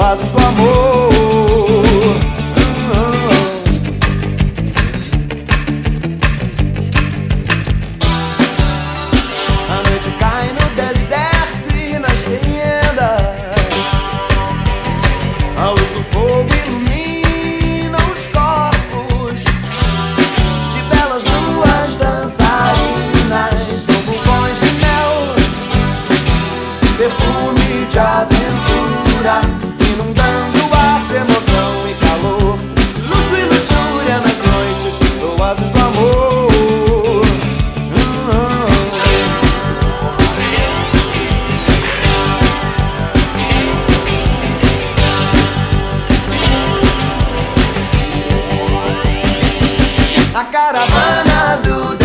oásis do amor. A noite cai no deserto e nas tendas. A luz do fogo ilumina os corpos de belas luas dançarinas. São vulcões de mel, perfume de aventura, inundando o ar de emoção e calor. Luxo e luxúria nas noites, oásis do amor. A caravana do